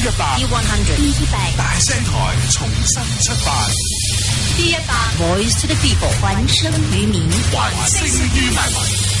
D one hundred D 一百大聲台重新出發 D 一百 Voice to the people 還聲於民還聲於民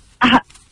I,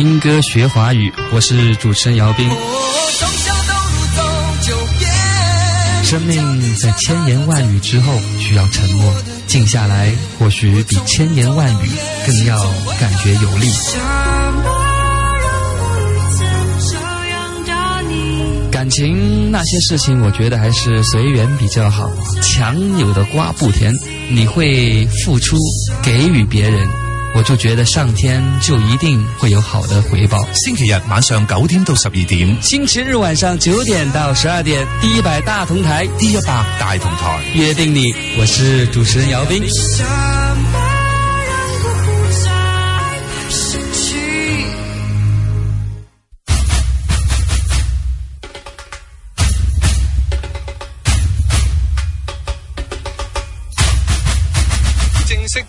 听歌学华语，我是主持人姚斌。生命在千言万语之后需要沉默，静下来或许比千言万语更要感觉有力。感情那些事情，我觉得还是随缘比较好，强扭的瓜不甜。你会付出给予别人。我就觉得上天就一定会有好的回报。星期日晚上九点到十二点，星期日晚上九点到十二点，第一百大同台，第一百大同台，约定你，我是主持人姚斌。